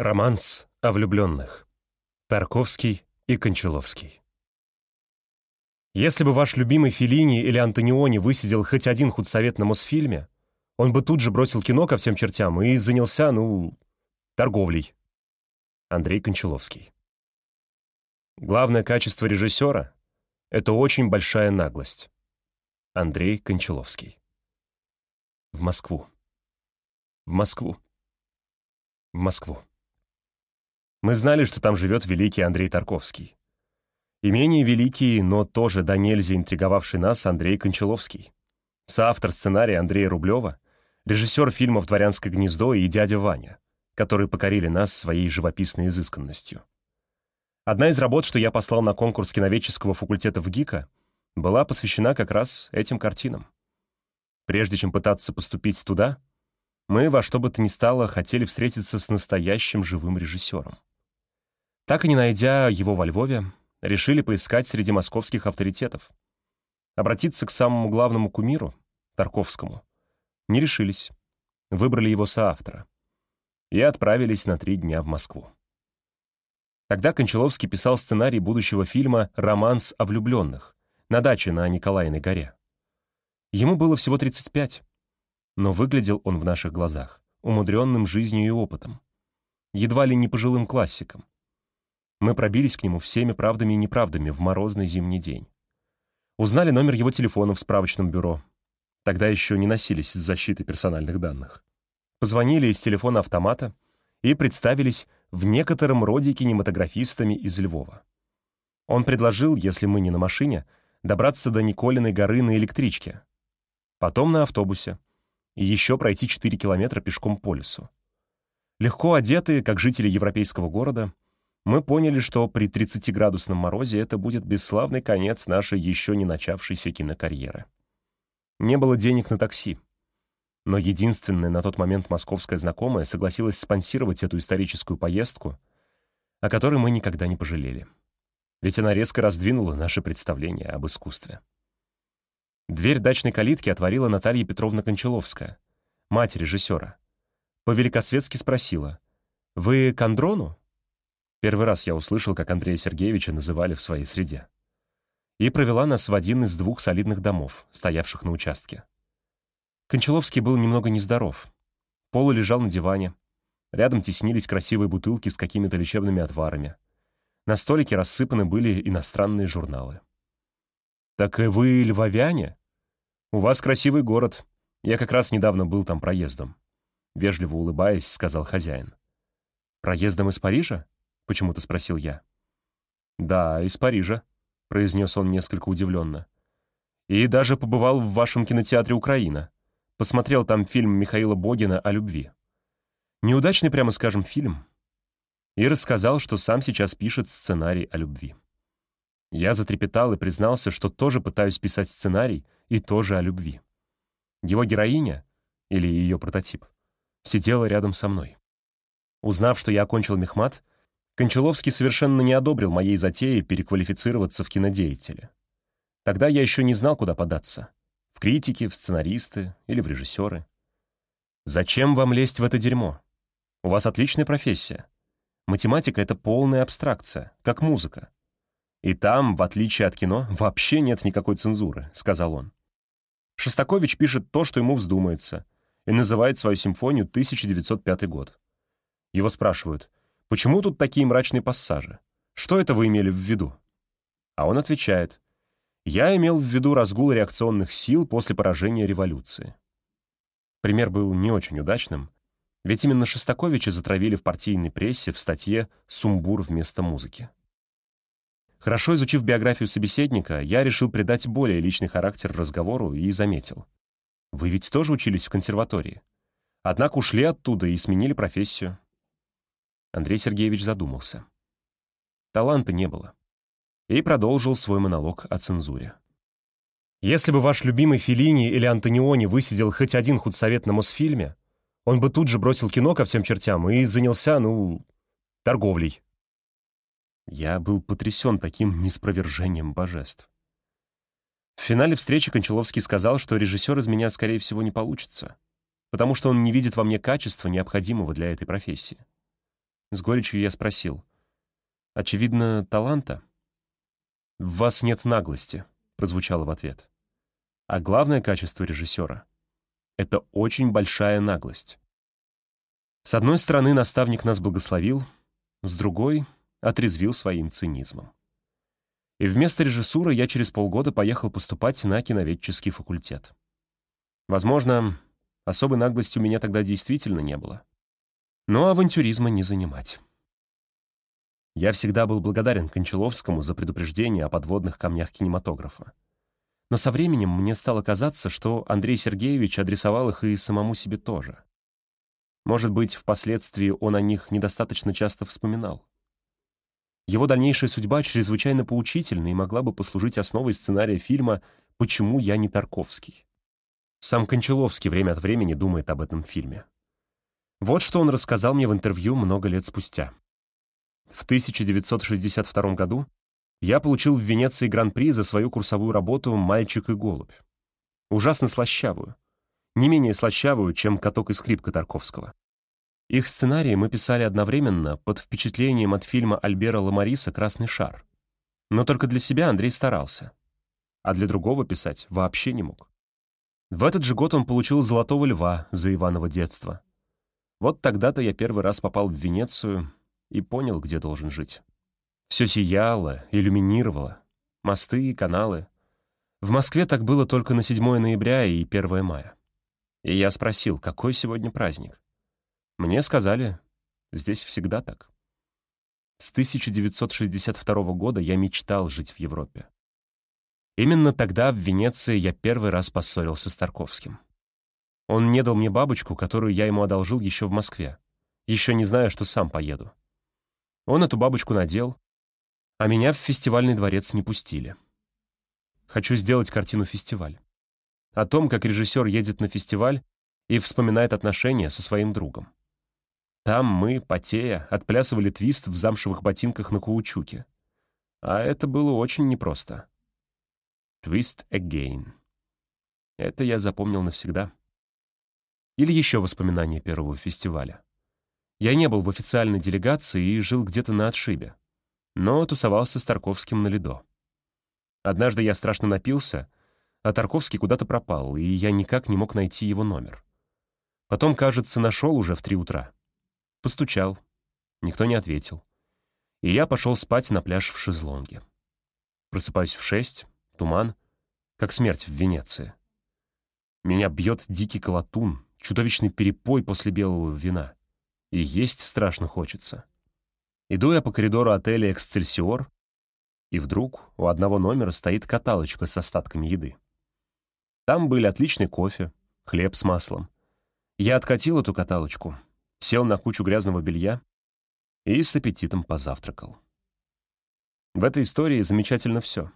Романс о влюбленных. Тарковский и Кончаловский. Если бы ваш любимый Феллини или Антониони высидел хоть один худсовет на Мосфильме, он бы тут же бросил кино ко всем чертям и занялся, ну, торговлей. Андрей Кончаловский. Главное качество режиссера — это очень большая наглость. Андрей Кончаловский. В Москву. В Москву. В Москву. Мы знали, что там живет великий Андрей Тарковский. И менее великий, но тоже до нельзя интриговавший нас Андрей Кончаловский. Соавтор сценария Андрея Рублева, режиссер фильмов «Дворянское гнездо» и «Дядя Ваня», которые покорили нас своей живописной изысканностью. Одна из работ, что я послал на конкурс киноведческого факультета в ГИКа, была посвящена как раз этим картинам. Прежде чем пытаться поступить туда, мы во что бы то ни стало хотели встретиться с настоящим живым режиссером. Так и не найдя его во Львове, решили поискать среди московских авторитетов. Обратиться к самому главному кумиру, Тарковскому, не решились. Выбрали его соавтора. И отправились на три дня в Москву. Тогда Кончаловский писал сценарий будущего фильма «Романс о влюбленных» на даче на Николаиной горе. Ему было всего 35, но выглядел он в наших глазах умудренным жизнью и опытом, едва ли не пожилым классиком. Мы пробились к нему всеми правдами и неправдами в морозный зимний день. Узнали номер его телефона в справочном бюро. Тогда еще не носились с защитой персональных данных. Позвонили из телефона автомата и представились в некотором роде кинематографистами из Львова. Он предложил, если мы не на машине, добраться до Николиной горы на электричке, потом на автобусе, и еще пройти 4 километра пешком по лесу. Легко одетые, как жители европейского города — мы поняли, что при 30-градусном морозе это будет бесславный конец нашей еще не начавшейся кинокарьеры. Не было денег на такси. Но единственная на тот момент московская знакомая согласилась спонсировать эту историческую поездку, о которой мы никогда не пожалели. Ведь она резко раздвинула наше представление об искусстве. Дверь дачной калитки отворила Наталья Петровна Кончаловская, мать режиссера. По-великосветски спросила, «Вы к Андрону?» Первый раз я услышал, как Андрея Сергеевича называли в своей среде. И провела нас в один из двух солидных домов, стоявших на участке. Кончаловский был немного нездоров. Полу лежал на диване. Рядом теснились красивые бутылки с какими-то лечебными отварами. На столике рассыпаны были иностранные журналы. «Так и вы львовяне? У вас красивый город. Я как раз недавно был там проездом». Вежливо улыбаясь, сказал хозяин. «Проездом из Парижа?» Почему-то спросил я. «Да, из Парижа», — произнес он несколько удивленно. «И даже побывал в вашем кинотеатре «Украина». Посмотрел там фильм Михаила Богина о любви. Неудачный, прямо скажем, фильм. И рассказал, что сам сейчас пишет сценарий о любви. Я затрепетал и признался, что тоже пытаюсь писать сценарий и тоже о любви. Его героиня, или ее прототип, сидела рядом со мной. Узнав, что я окончил мехмат, Кончаловский совершенно не одобрил моей затеи переквалифицироваться в кинодеятеля. Тогда я еще не знал, куда податься. В критики, в сценаристы или в режиссеры. Зачем вам лезть в это дерьмо? У вас отличная профессия. Математика — это полная абстракция, как музыка. И там, в отличие от кино, вообще нет никакой цензуры, — сказал он. Шостакович пишет то, что ему вздумается, и называет свою симфонию 1905 год. Его спрашивают — Почему тут такие мрачные пассажи? Что это вы имели в виду?» А он отвечает, «Я имел в виду разгул реакционных сил после поражения революции». Пример был не очень удачным, ведь именно Шостаковича затравили в партийной прессе в статье «Сумбур вместо музыки». Хорошо изучив биографию собеседника, я решил придать более личный характер разговору и заметил. «Вы ведь тоже учились в консерватории. Однако ушли оттуда и сменили профессию. Андрей Сергеевич задумался. Таланта не было. И продолжил свой монолог о цензуре. Если бы ваш любимый Феллини или Антониони высидел хоть один худсовет на Мосфильме, он бы тут же бросил кино ко всем чертям и занялся, ну, торговлей. Я был потрясен таким неспровержением божеств. В финале встречи Кончаловский сказал, что режиссер из меня, скорее всего, не получится, потому что он не видит во мне качества, необходимого для этой профессии. С горечью я спросил. «Очевидно, таланта?» «В вас нет наглости», — прозвучало в ответ. А главное качество режиссера — это очень большая наглость. С одной стороны, наставник нас благословил, с другой — отрезвил своим цинизмом. И вместо режиссуры я через полгода поехал поступать на киноведческий факультет. Возможно, особой наглости у меня тогда действительно не было. Но авантюризма не занимать. Я всегда был благодарен Кончаловскому за предупреждение о подводных камнях кинематографа. Но со временем мне стало казаться, что Андрей Сергеевич адресовал их и самому себе тоже. Может быть, впоследствии он о них недостаточно часто вспоминал. Его дальнейшая судьба чрезвычайно поучительна и могла бы послужить основой сценария фильма «Почему я не Тарковский?». Сам Кончаловский время от времени думает об этом фильме. Вот что он рассказал мне в интервью много лет спустя. В 1962 году я получил в Венеции гран-при за свою курсовую работу «Мальчик и голубь». Ужасно слащавую. Не менее слащавую, чем «Каток и скрипка» Тарковского. Их сценарии мы писали одновременно под впечатлением от фильма Альбера Ламариса «Красный шар». Но только для себя Андрей старался. А для другого писать вообще не мог. В этот же год он получил «Золотого льва» за Иваново детство. Вот тогда-то я первый раз попал в Венецию и понял, где должен жить. Все сияло, иллюминировало. Мосты каналы. В Москве так было только на 7 ноября и 1 мая. И я спросил, какой сегодня праздник? Мне сказали, здесь всегда так. С 1962 года я мечтал жить в Европе. Именно тогда в Венеции я первый раз поссорился с Тарковским. Он не дал мне бабочку, которую я ему одолжил еще в Москве, еще не зная, что сам поеду. Он эту бабочку надел, а меня в фестивальный дворец не пустили. Хочу сделать картину-фестиваль. О том, как режиссер едет на фестиваль и вспоминает отношения со своим другом. Там мы, потея, отплясывали твист в замшевых ботинках на каучуке. А это было очень непросто. Twist again. Это я запомнил навсегда. Или еще воспоминания первого фестиваля. Я не был в официальной делегации и жил где-то на отшибе но тусовался с Тарковским на ледо. Однажды я страшно напился, а Тарковский куда-то пропал, и я никак не мог найти его номер. Потом, кажется, нашел уже в три утра. Постучал. Никто не ответил. И я пошел спать на пляж в шезлонге. Просыпаюсь в шесть, туман, как смерть в Венеции. Меня бьет дикий колотун, чудовищный перепой после белого вина. И есть страшно хочется. Иду я по коридору отеля «Эксцельсиор», и вдруг у одного номера стоит каталочка с остатками еды. Там были отличный кофе, хлеб с маслом. Я откатил эту каталочку, сел на кучу грязного белья и с аппетитом позавтракал. В этой истории замечательно все.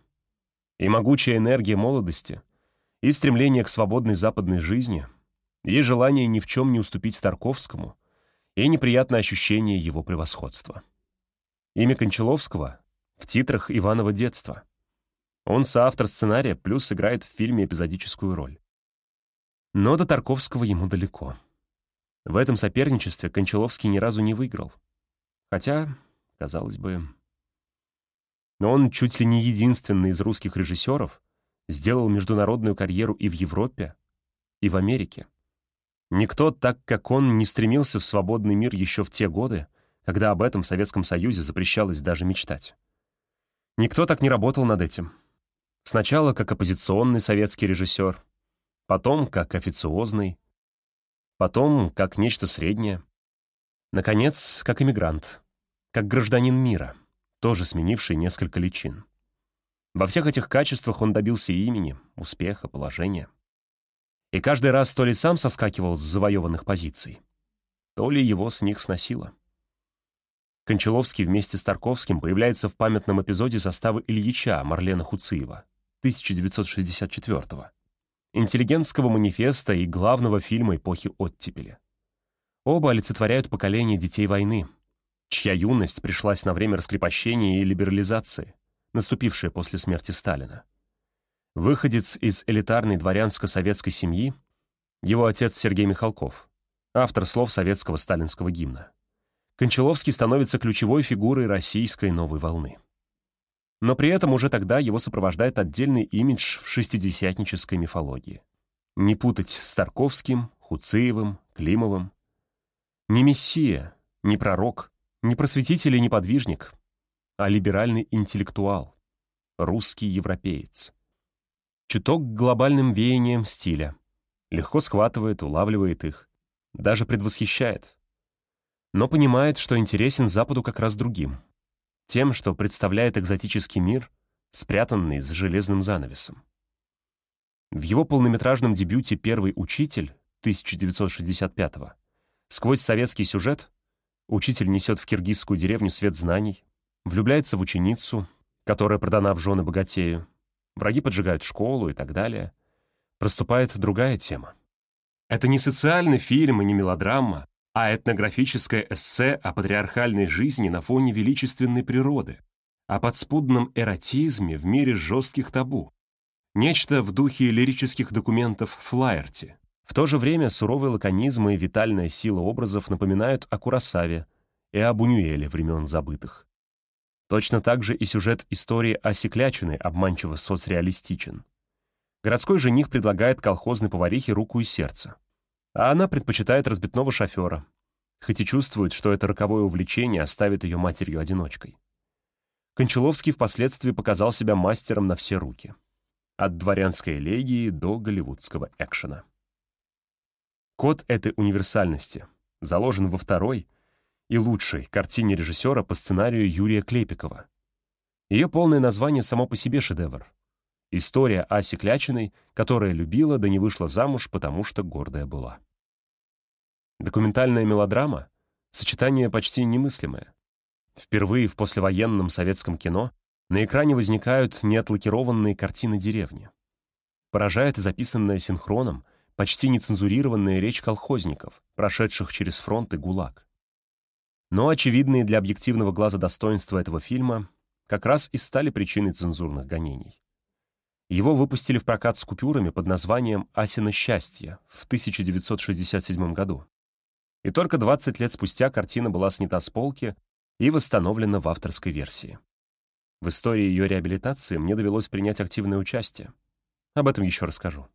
И могучая энергия молодости, и стремление к свободной западной жизни, и желание ни в чем не уступить Тарковскому, и неприятное ощущение его превосходства. Имя Кончаловского в титрах Иванова детства. Он соавтор сценария, плюс играет в фильме эпизодическую роль. Но до Тарковского ему далеко. В этом соперничестве Кончаловский ни разу не выиграл. Хотя, казалось бы... Но он чуть ли не единственный из русских режиссеров сделал международную карьеру и в Европе, и в Америке. Никто так, как он, не стремился в свободный мир еще в те годы, когда об этом в Советском Союзе запрещалось даже мечтать. Никто так не работал над этим. Сначала как оппозиционный советский режиссер, потом как официозный, потом как нечто среднее, наконец, как иммигрант, как гражданин мира, тоже сменивший несколько личин. Во всех этих качествах он добился имени, успеха, положения. И каждый раз то ли сам соскакивал с завоеванных позиций, то ли его с них сносило. Кончаловский вместе с Тарковским появляется в памятном эпизоде заставы Ильича Марлена Хуциева 1964-го, интеллигентского манифеста и главного фильма эпохи оттепели. Оба олицетворяют поколение детей войны, чья юность пришлась на время раскрепощения и либерализации, наступившая после смерти Сталина. Выходец из элитарной дворянско-советской семьи, его отец Сергей Михалков, автор слов советского сталинского гимна. Кончаловский становится ключевой фигурой российской новой волны. Но при этом уже тогда его сопровождает отдельный имидж в шестидесятнической мифологии. Не путать с Тарковским, Хуцеевым, Климовым. Не мессия, не пророк, не просветитель и не подвижник, а либеральный интеллектуал, русский европеец. Чуток глобальным веяниям стиля. Легко схватывает, улавливает их, даже предвосхищает. Но понимает, что интересен Западу как раз другим. Тем, что представляет экзотический мир, спрятанный за железным занавесом. В его полнометражном дебюте «Первый учитель» 1965-го сквозь советский сюжет учитель несет в киргизскую деревню свет знаний, влюбляется в ученицу, которая продана в жены богатею, враги поджигают школу и так далее. Проступает другая тема. Это не социальный фильм и не мелодрама, а этнографическое эссе о патриархальной жизни на фоне величественной природы, о подспудном эротизме в мире жестких табу. Нечто в духе лирических документов Флаерти. В то же время суровый лаконизм и витальная сила образов напоминают о Курасаве и о Бунюэле времен забытых. Точно так же и сюжет истории Аси Клячиной обманчиво соцреалистичен. Городской жених предлагает колхозной поварихе руку и сердце. А она предпочитает разбитного шофера, хоть и чувствует, что это роковое увлечение оставит ее матерью-одиночкой. Кончаловский впоследствии показал себя мастером на все руки. От дворянской элегии до голливудского экшена. Код этой универсальности заложен во второй и лучшей картине режиссера по сценарию Юрия Клепикова. Ее полное название само по себе шедевр. История Аси Клячиной, которая любила, да не вышла замуж, потому что гордая была. Документальная мелодрама — сочетание почти немыслимое. Впервые в послевоенном советском кино на экране возникают неотлакированные картины деревни. Поражает записанная синхроном, почти нецензурированная речь колхозников, прошедших через фронт и ГУЛАГ. Но очевидные для объективного глаза достоинства этого фильма как раз и стали причиной цензурных гонений. Его выпустили в прокат с купюрами под названием «Асино счастье» в 1967 году. И только 20 лет спустя картина была снята с полки и восстановлена в авторской версии. В истории ее реабилитации мне довелось принять активное участие. Об этом еще расскажу.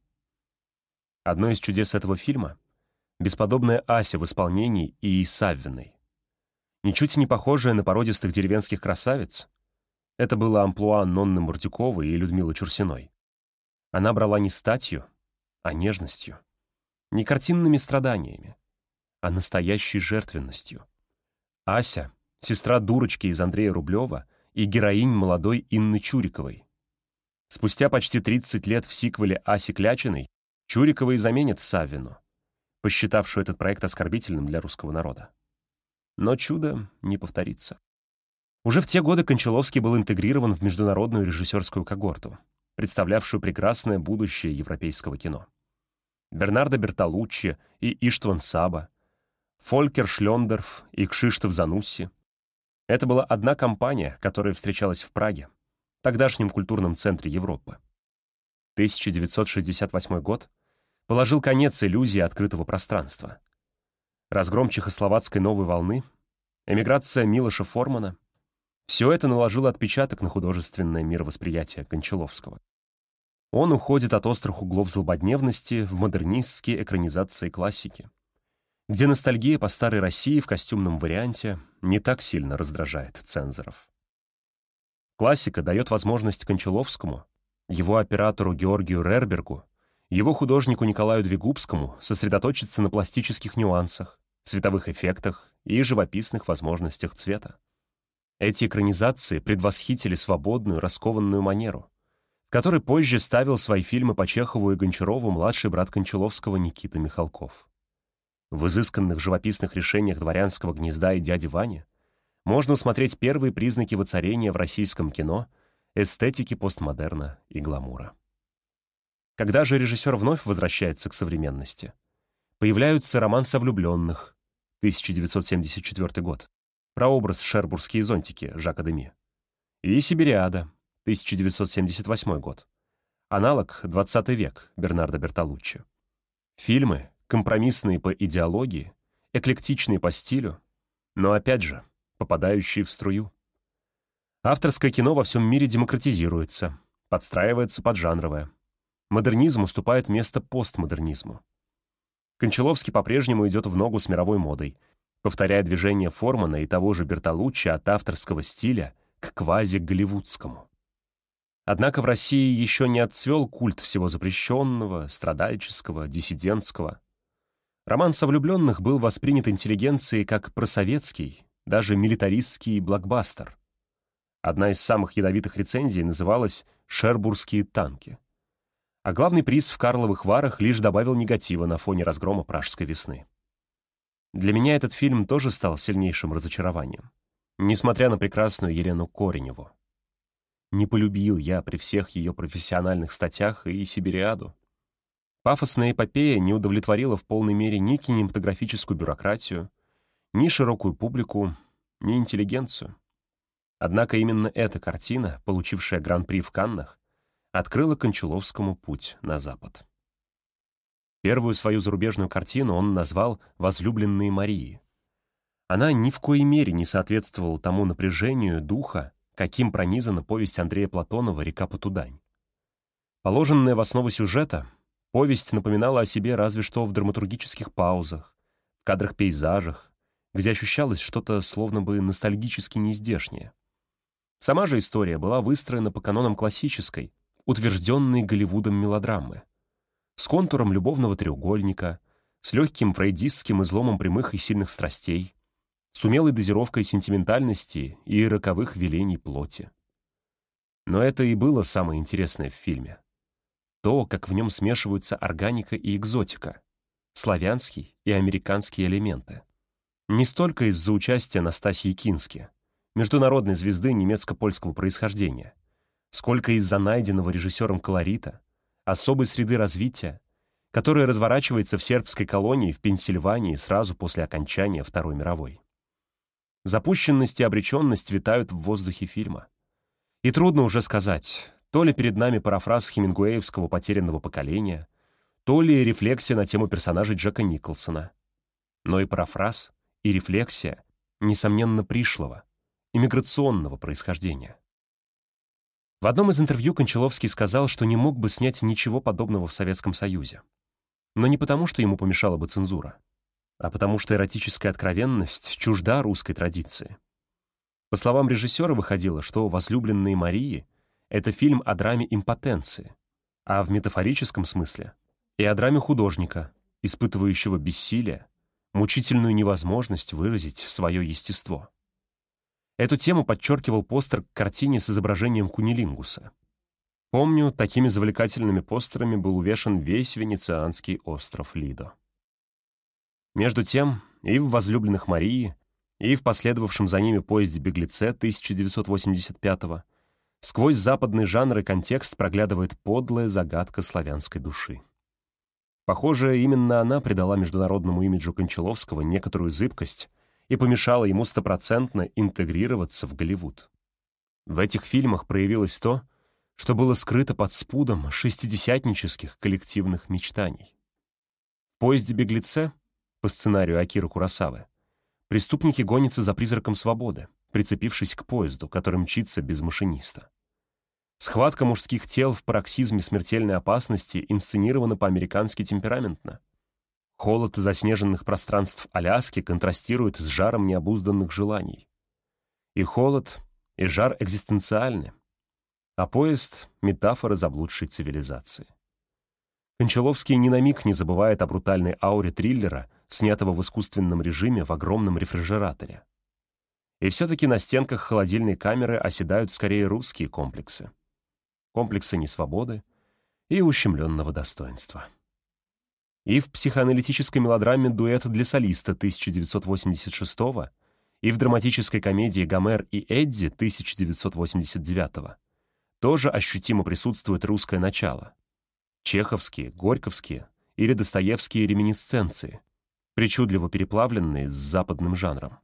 Одно из чудес этого фильма — бесподобная Ася в исполнении Ии Саввиной. Ничуть не похожая на породистых деревенских красавиц, это было амплуа Нонны Мурдюковой и Людмилы Чурсиной. Она брала не статью, а нежностью. Не картинными страданиями, а настоящей жертвенностью. Ася — сестра дурочки из Андрея Рублева и героинь молодой Инны Чуриковой. Спустя почти 30 лет в сиквеле Аси Клячиной Чурикова и заменит Саввину, посчитавшую этот проект оскорбительным для русского народа. Но чудо не повторится. Уже в те годы Кончаловский был интегрирован в международную режиссерскую когорту, представлявшую прекрасное будущее европейского кино. Бернардо Бертолуччи и Иштван Саба, Фолькер Шлендерф и Кшиштов Занусси. Это была одна компания, которая встречалась в Праге, тогдашнем культурном центре Европы. 1968 год положил конец иллюзии открытого пространства. Разгром чехословацкой новой волны, эмиграция Милоша Формана — все это наложило отпечаток на художественное мировосприятие Кончаловского. Он уходит от острых углов злободневности в модернистские экранизации классики, где ностальгия по старой России в костюмном варианте не так сильно раздражает цензоров. Классика дает возможность Кончаловскому, его оператору Георгию Рербергу, его художнику Николаю Двигубскому сосредоточиться на пластических нюансах, световых эффектах и живописных возможностях цвета. Эти экранизации предвосхитили свободную, раскованную манеру, в которой позже ставил свои фильмы по Чехову и Гончарову младший брат Кончаловского Никита Михалков. В изысканных живописных решениях «Дворянского гнезда» и «Дяди Вани» можно усмотреть первые признаки воцарения в российском кино эстетики постмодерна и гламура. Когда же режиссер вновь возвращается к современности? Появляются роман со влюбленных, 1974 год, прообраз «Шербургские зонтики» Жака Деми. И «Сибириада», 1978 год. Аналог «20 век» Бернардо Бертолуччи. Фильмы, компромиссные по идеологии, эклектичные по стилю, но опять же, попадающие в струю. Авторское кино во всем мире демократизируется, подстраивается под жанровое. Модернизм уступает место постмодернизму. Кончаловский по-прежнему идет в ногу с мировой модой, повторяя движение Формана и того же Бертолуччи от авторского стиля к квази-голливудскому. Однако в России еще не отцвел культ всего запрещенного, страдальческого, диссидентского. Роман «Совлюбленных» был воспринят интеллигенцией как просоветский, даже милитаристский блокбастер. Одна из самых ядовитых рецензий называлась «Шербургские танки». А главный приз в Карловых Варах лишь добавил негатива на фоне разгрома Пражской весны. Для меня этот фильм тоже стал сильнейшим разочарованием, несмотря на прекрасную Елену Кореневу. Не полюбил я при всех ее профессиональных статьях и Сибириаду. Пафосная эпопея не удовлетворила в полной мере ни кинематографическую бюрократию, ни широкую публику, ни интеллигенцию. Однако именно эта картина, получившая гран-при в Каннах, открыла Кончаловскому путь на Запад. Первую свою зарубежную картину он назвал «Возлюбленные Марии». Она ни в коей мере не соответствовала тому напряжению духа, каким пронизана повесть Андрея Платонова «Река Потудань». Положенная в основу сюжета, повесть напоминала о себе разве что в драматургических паузах, в кадрах-пейзажах, где ощущалось что-то словно бы ностальгически неиздешнее. Сама же история была выстроена по канонам классической, утвержденной Голливудом мелодрамы, с контуром любовного треугольника, с легким фрейдистским изломом прямых и сильных страстей, с умелой дозировкой сентиментальности и роковых велений плоти. Но это и было самое интересное в фильме. То, как в нем смешиваются органика и экзотика, славянский и американские элементы. Не столько из-за участия Настасьи Кински, международной звезды немецко-польского происхождения, сколько из-за найденного режиссером колорита, особой среды развития, которая разворачивается в сербской колонии в Пенсильвании сразу после окончания Второй мировой. Запущенность и обреченность витают в воздухе фильма. И трудно уже сказать, то ли перед нами парафраз хемингуэевского «Потерянного поколения», то ли рефлексия на тему персонажей Джека Николсона. Но и парафраз, и рефлексия, несомненно, пришлого, иммиграционного происхождения. В одном из интервью Кончаловский сказал, что не мог бы снять ничего подобного в Советском Союзе. Но не потому, что ему помешала бы цензура а потому что эротическая откровенность чужда русской традиции. По словам режиссера, выходило, что «Возлюбленные Марии» — это фильм о драме импотенции, а в метафорическом смысле — и о драме художника, испытывающего бессилие, мучительную невозможность выразить свое естество. Эту тему подчеркивал постер к картине с изображением кунилингуса. Помню, такими завлекательными постерами был увешан весь венецианский остров Лидо. Между тем, и в «Возлюбленных Марии», и в последовавшем за ними поезде «Беглеце» 1985-го сквозь западный жанр и контекст проглядывает подлая загадка славянской души. Похоже, именно она придала международному имиджу Кончаловского некоторую зыбкость и помешала ему стопроцентно интегрироваться в Голливуд. В этих фильмах проявилось то, что было скрыто под спудом шестидесятнических коллективных мечтаний. В поезде «Беглеце» по сценарию Акиры Курасавы, преступники гонятся за призраком свободы, прицепившись к поезду, который мчится без машиниста. Схватка мужских тел в пароксизме смертельной опасности инсценирована по-американски темпераментно. Холод заснеженных пространств Аляски контрастирует с жаром необузданных желаний. И холод, и жар экзистенциальны, а поезд — метафора заблудшей цивилизации. Кончаловский ни на миг не забывает о брутальной ауре триллера, снятого в искусственном режиме в огромном рефрижераторе. И все-таки на стенках холодильной камеры оседают скорее русские комплексы. Комплексы несвободы и ущемленного достоинства. И в психоаналитической мелодраме «Дуэт для солиста» 1986 и в драматической комедии «Гомер и Эдди» 1989 тоже ощутимо присутствует русское начало. Чеховские, Горьковские или Достоевские реминисценции, причудливо переплавленные с западным жанром.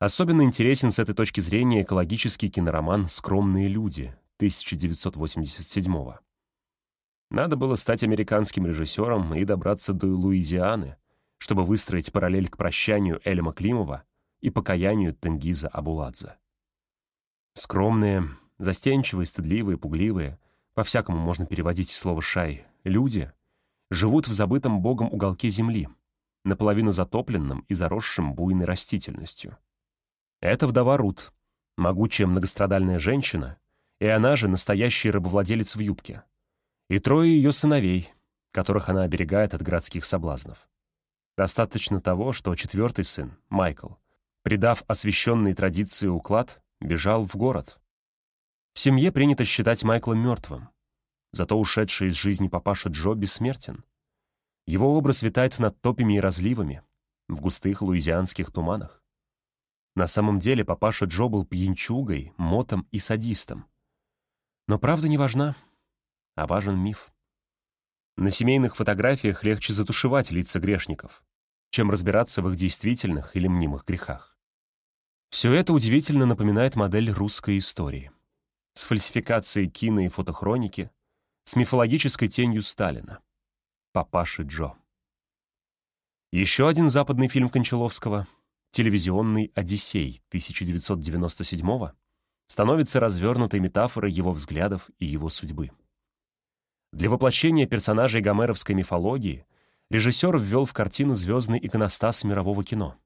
Особенно интересен с этой точки зрения экологический кинороман «Скромные люди» 1987 -го. Надо было стать американским режиссером и добраться до Луизианы, чтобы выстроить параллель к прощанию Эльма Климова и покаянию Тенгиза Абуладзе. Скромные, застенчивые, стыдливые, пугливые, по-всякому можно переводить слово «шай», люди живут в забытом богом уголке земли, наполовину затопленном и заросшим буйной растительностью. Это вдова Рут, могучая многострадальная женщина, и она же настоящий рабовладелец в юбке, и трое ее сыновей, которых она оберегает от городских соблазнов. Достаточно того, что четвертый сын, Майкл, предав освященной традиции уклад, бежал в город. В семье принято считать Майкла мертвым, зато ушедший из жизни папаша Джо бессмертен. Его образ витает над топями и разливами, в густых луизианских туманах. На самом деле папаша Джо был пьянчугой, мотом и садистом. Но правда не важна, а важен миф. На семейных фотографиях легче затушевать лица грешников, чем разбираться в их действительных или мнимых грехах. Все это удивительно напоминает модель русской истории. С фальсификацией кино и фотохроники, с мифологической тенью Сталина. Папаши Джо. Еще один западный фильм Кончаловского, телевизионный «Одиссей» 1997 становится развернутой метафорой его взглядов и его судьбы. Для воплощения персонажей гомеровской мифологии режиссер ввел в картину звездный иконостас мирового кино.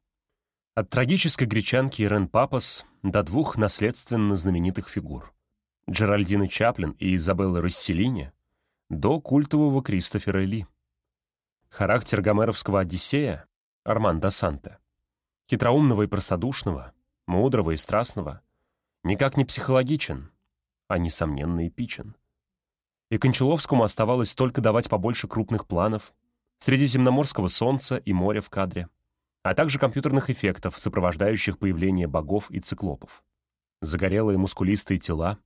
От трагической гречанки Ирен Папас до двух наследственно знаменитых фигур — Джеральдины Чаплин и Изабеллы Расселини — до культового Кристофера Ли. Характер гомеровского Одиссея, Арман Санте, хитроумного и простодушного, мудрого и страстного, никак не психологичен, а, несомненно, эпичен. И Кончаловскому оставалось только давать побольше крупных планов, средиземноморского солнца и моря в кадре, а также компьютерных эффектов, сопровождающих появление богов и циклопов. Загорелые мускулистые тела,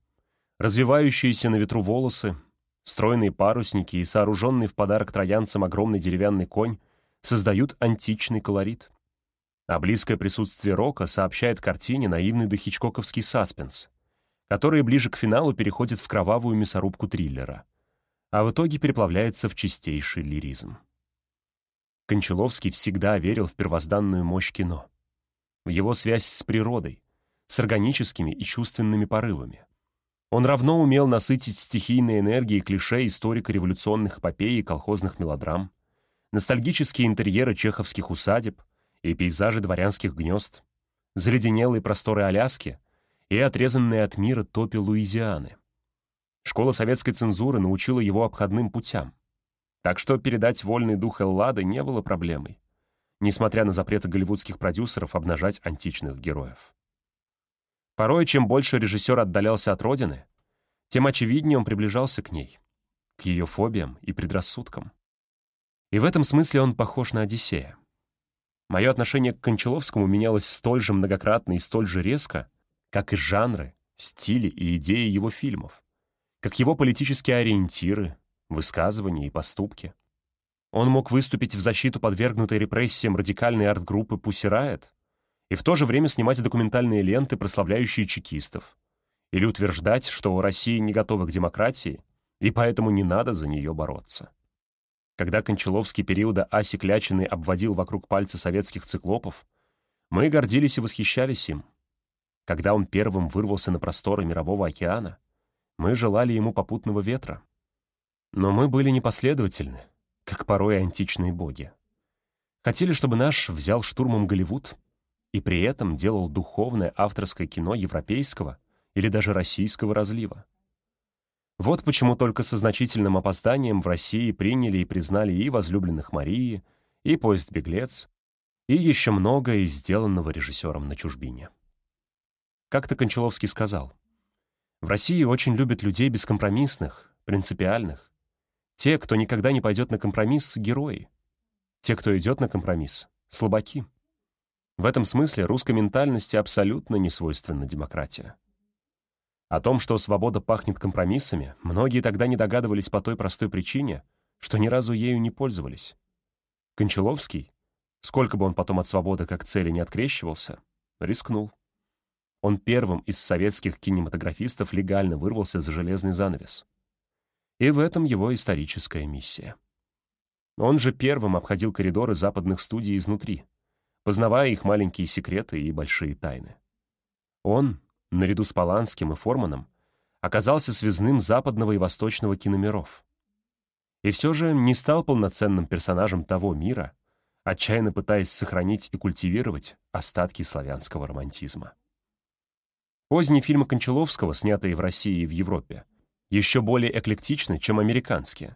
развивающиеся на ветру волосы, Стройные парусники и сооруженный в подарок троянцам огромный деревянный конь создают античный колорит. А близкое присутствие рока сообщает картине наивный дохичкоковский саспенс, который ближе к финалу переходит в кровавую мясорубку триллера, а в итоге переплавляется в чистейший лиризм. Кончаловский всегда верил в первозданную мощь кино, в его связь с природой, с органическими и чувственными порывами. Он равно умел насытить стихийной энергией клише историко-революционных эпопей и колхозных мелодрам, ностальгические интерьеры чеховских усадеб и пейзажи дворянских гнезд, заледенелые просторы Аляски и отрезанные от мира топи Луизианы. Школа советской цензуры научила его обходным путям. Так что передать вольный дух Эллады не было проблемой, несмотря на запреты голливудских продюсеров обнажать античных героев. Порой, чем больше режиссер отдалялся от родины, тем очевиднее он приближался к ней, к ее фобиям и предрассудкам. И в этом смысле он похож на Одиссея. Мое отношение к Кончаловскому менялось столь же многократно и столь же резко, как и жанры, стили и идеи его фильмов, как его политические ориентиры, высказывания и поступки. Он мог выступить в защиту подвергнутой репрессиям радикальной арт-группы «Пусси Райот», и в то же время снимать документальные ленты, прославляющие чекистов. Или утверждать, что Россия не готова к демократии, и поэтому не надо за нее бороться. Когда Кончаловский периода Аси Клячиной обводил вокруг пальца советских циклопов, мы гордились и восхищались им. Когда он первым вырвался на просторы Мирового океана, мы желали ему попутного ветра. Но мы были непоследовательны, как порой античные боги. Хотели, чтобы наш взял штурмом Голливуд — и при этом делал духовное авторское кино европейского или даже российского разлива. Вот почему только со значительным опозданием в России приняли и признали и «Возлюбленных Марии», и «Поезд беглец», и еще многое сделанного режиссером на чужбине. Как-то Кончаловский сказал, «В России очень любят людей бескомпромиссных, принципиальных. Те, кто никогда не пойдет на компромисс, — герои. Те, кто идет на компромисс, — слабаки». В этом смысле русской ментальности абсолютно не свойственна демократия. О том, что свобода пахнет компромиссами, многие тогда не догадывались по той простой причине, что ни разу ею не пользовались. Кончаловский, сколько бы он потом от свободы как цели не открещивался, рискнул. Он первым из советских кинематографистов легально вырвался за железный занавес. И в этом его историческая миссия. Он же первым обходил коридоры западных студий изнутри — познавая их маленькие секреты и большие тайны. Он, наряду с Поланским и Форманом, оказался связным западного и восточного киномиров. И все же не стал полноценным персонажем того мира, отчаянно пытаясь сохранить и культивировать остатки славянского романтизма. Поздние фильмы Кончаловского, снятые в России и в Европе, еще более эклектичны, чем американские.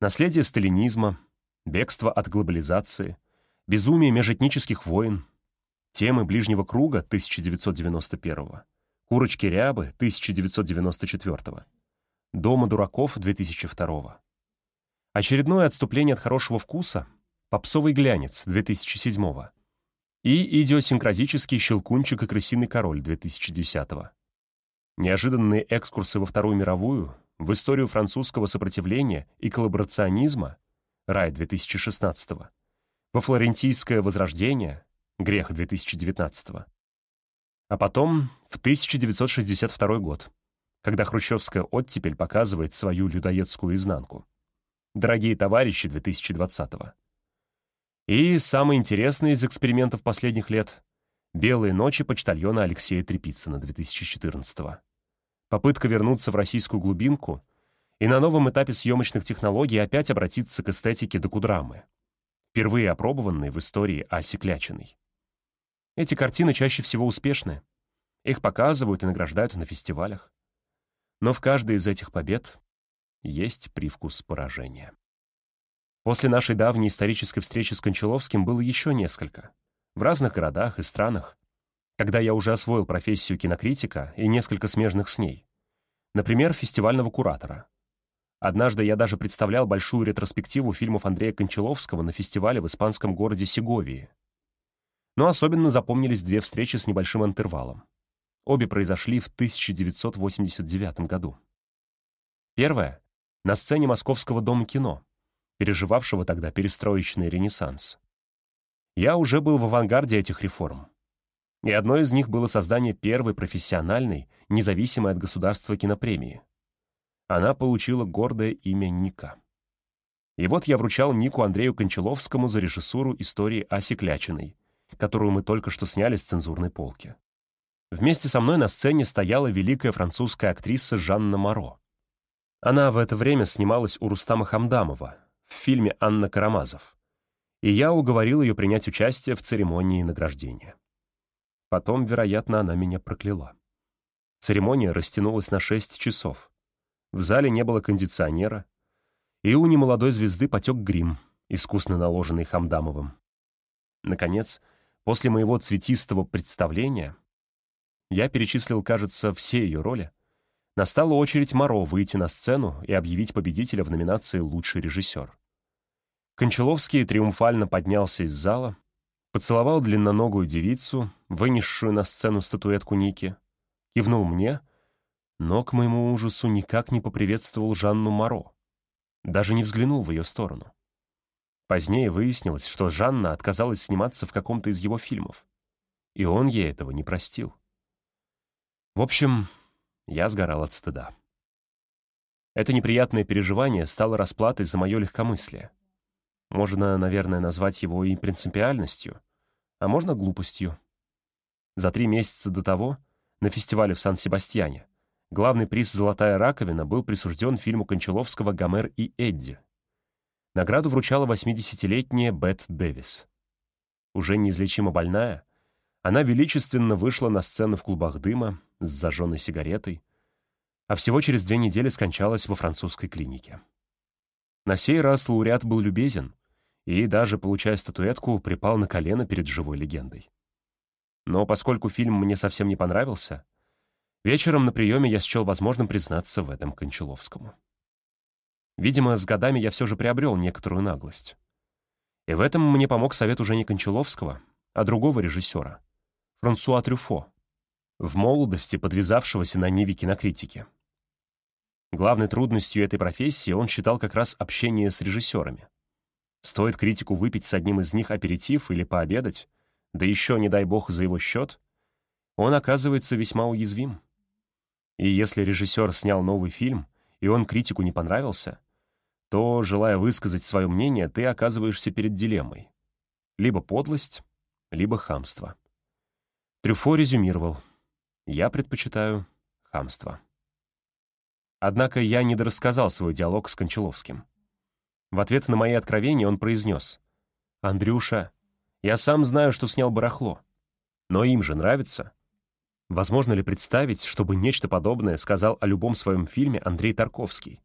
Наследие сталинизма, бегство от глобализации, безумие межэтнических войн, темы ближнего круга 1991 Курочки Рябы 1994 Дома дураков 2002 Очередное отступление от хорошего вкуса Попсовый глянец 2007 и идиосинкразический щелкунчик и крысиный король 2010 Неожиданные экскурсы во Вторую мировую, в историю французского сопротивления и коллаборационизма Рай 2016 во Флорентийское возрождение Грех 2019 а потом в 1962 год, когда хрущевская оттепель показывает свою людоедскую изнанку. Дорогие товарищи 2020 -го. И самый интересный из экспериментов последних лет — «Белые ночи» почтальона Алексея Трепицына 2014 -го. Попытка вернуться в российскую глубинку и на новом этапе съемочных технологий опять обратиться к эстетике докудрамы, впервые опробованной в истории Аси Клячиной. Эти картины чаще всего успешны. Их показывают и награждают на фестивалях. Но в каждой из этих побед есть привкус поражения. После нашей давней исторической встречи с Кончаловским было еще несколько. В разных городах и странах. Когда я уже освоил профессию кинокритика и несколько смежных с ней. Например, фестивального куратора. Однажды я даже представлял большую ретроспективу фильмов Андрея Кончаловского на фестивале в испанском городе Сеговии. Но особенно запомнились две встречи с небольшим интервалом. Обе произошли в 1989 году. Первая — на сцене Московского дома кино, переживавшего тогда перестроечный ренессанс. Я уже был в авангарде этих реформ. И одной из них было создание первой профессиональной, независимой от государства кинопремии. Она получила гордое имя Ника. И вот я вручал Нику Андрею Кончаловскому за режиссуру истории Аси Клячиной, которую мы только что сняли с цензурной полки. Вместе со мной на сцене стояла великая французская актриса Жанна Моро. Она в это время снималась у Рустама Хамдамова в фильме «Анна Карамазов», и я уговорил ее принять участие в церемонии награждения. Потом, вероятно, она меня прокляла. Церемония растянулась на 6 часов. В зале не было кондиционера, и у немолодой звезды потек грим, искусно наложенный Хамдамовым. Наконец, После моего цветистого представления я перечислил, кажется, все ее роли. Настала очередь Моро выйти на сцену и объявить победителя в номинации «Лучший режиссер». Кончаловский триумфально поднялся из зала, поцеловал длинноногую девицу, вынесшую на сцену статуэтку Ники, кивнул мне, но, к моему ужасу, никак не поприветствовал Жанну Моро, даже не взглянул в ее сторону. Позднее выяснилось, что Жанна отказалась сниматься в каком-то из его фильмов. И он ей этого не простил. В общем, я сгорал от стыда. Это неприятное переживание стало расплатой за мое легкомыслие. Можно, наверное, назвать его и принципиальностью, а можно глупостью. За три месяца до того, на фестивале в Сан-Себастьяне, главный приз «Золотая раковина» был присужден фильму Кончаловского «Гомер и Эдди», Награду вручала 80-летняя Бет Дэвис. Уже неизлечимо больная, она величественно вышла на сцену в клубах дыма с зажженной сигаретой, а всего через две недели скончалась во французской клинике. На сей раз лауреат был любезен и, даже получая статуэтку, припал на колено перед живой легендой. Но поскольку фильм мне совсем не понравился, вечером на приеме я счел возможным признаться в этом Кончаловскому. Видимо, с годами я все же приобрел некоторую наглость. И в этом мне помог совет уже не Кончаловского, а другого режиссера, Франсуа Трюфо, в молодости подвязавшегося на ниве кинокритики. Главной трудностью этой профессии он считал как раз общение с режиссерами. Стоит критику выпить с одним из них аперитив или пообедать, да еще, не дай бог, за его счет, он оказывается весьма уязвим. И если режиссер снял новый фильм, и он критику не понравился, то, желая высказать свое мнение, ты оказываешься перед дилеммой. Либо подлость, либо хамство. Трюфо резюмировал. Я предпочитаю хамство. Однако я недорассказал свой диалог с Кончаловским. В ответ на мои откровения он произнес. «Андрюша, я сам знаю, что снял барахло. Но им же нравится. Возможно ли представить, чтобы нечто подобное сказал о любом своем фильме Андрей Тарковский?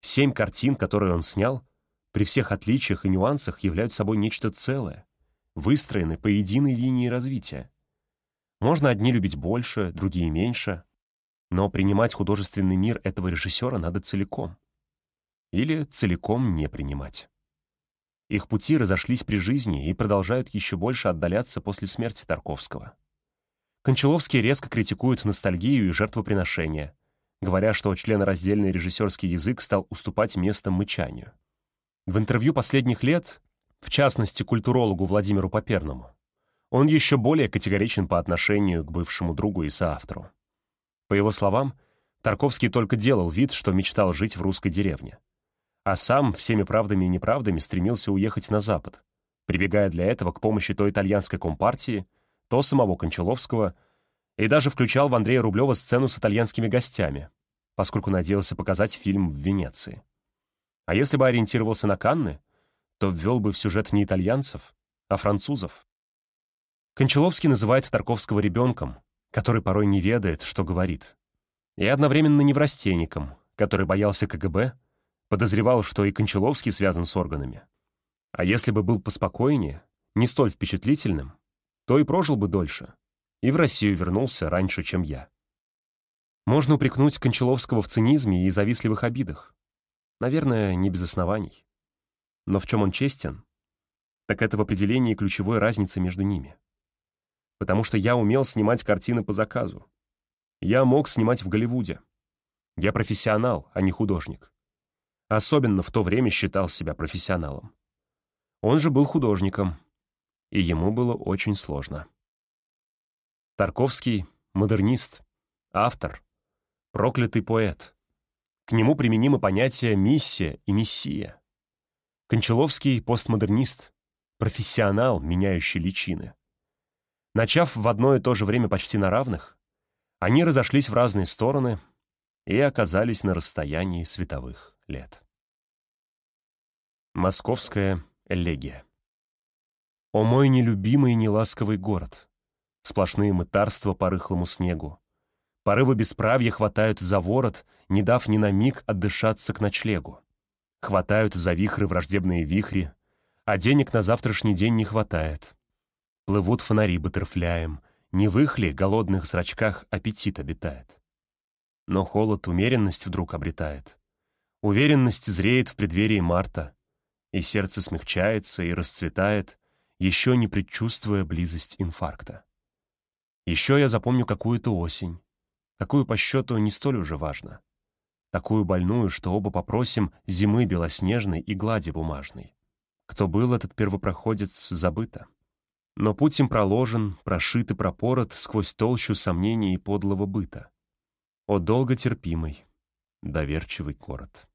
Семь картин, которые он снял, при всех отличиях и нюансах являются собой нечто целое, выстроены по единой линии развития. Можно одни любить больше, другие меньше, но принимать художественный мир этого режиссера надо целиком. Или целиком не принимать. Их пути разошлись при жизни и продолжают еще больше отдаляться после смерти Тарковского. Кончаловский резко критикует ностальгию и жертвоприношение, говоря, что членораздельный режиссерский язык стал уступать место мычанию. В интервью последних лет, в частности, культурологу Владимиру Поперному, он еще более категоричен по отношению к бывшему другу и соавтору. По его словам, Тарковский только делал вид, что мечтал жить в русской деревне а сам всеми правдами и неправдами стремился уехать на Запад, прибегая для этого к помощи то итальянской компартии, то самого Кончаловского, и даже включал в Андрея Рублева сцену с итальянскими гостями, поскольку надеялся показать фильм в Венеции. А если бы ориентировался на Канны, то ввел бы в сюжет не итальянцев, а французов. Кончаловский называет Тарковского ребенком, который порой не ведает, что говорит, и одновременно неврастенником, который боялся КГБ Подозревал, что и Кончаловский связан с органами. А если бы был поспокойнее, не столь впечатлительным, то и прожил бы дольше, и в Россию вернулся раньше, чем я. Можно упрекнуть Кончаловского в цинизме и завистливых обидах. Наверное, не без оснований. Но в чем он честен, так это в определении ключевой разницы между ними. Потому что я умел снимать картины по заказу. Я мог снимать в Голливуде. Я профессионал, а не художник. Особенно в то время считал себя профессионалом. Он же был художником, и ему было очень сложно. Тарковский — модернист, автор, проклятый поэт. К нему применимы понятия «миссия» и «мессия». Кончаловский — постмодернист, профессионал, меняющий личины. Начав в одно и то же время почти на равных, они разошлись в разные стороны и оказались на расстоянии световых лет. Московская элегия. О мой нелюбимый и неласковый город! Сплошные мытарства по рыхлому снегу. Порывы бесправья хватают за ворот, не дав ни на миг отдышаться к ночлегу. Хватают за вихры враждебные вихри, а денег на завтрашний день не хватает. Плывут фонари баттерфляем, не в их ли голодных зрачках аппетит обитает. Но холод умеренность вдруг обретает — Уверенность зреет в преддверии марта, и сердце смягчается и расцветает, еще не предчувствуя близость инфаркта. Еще я запомню какую-то осень, какую по счету не столь уже важно. Такую больную, что оба попросим зимы белоснежной и глади бумажной. Кто был этот первопроходец, забыто. Но путь им проложен, прошит и пропорот сквозь толщу сомнений и подлого быта. О долготерпимый, доверчивый город.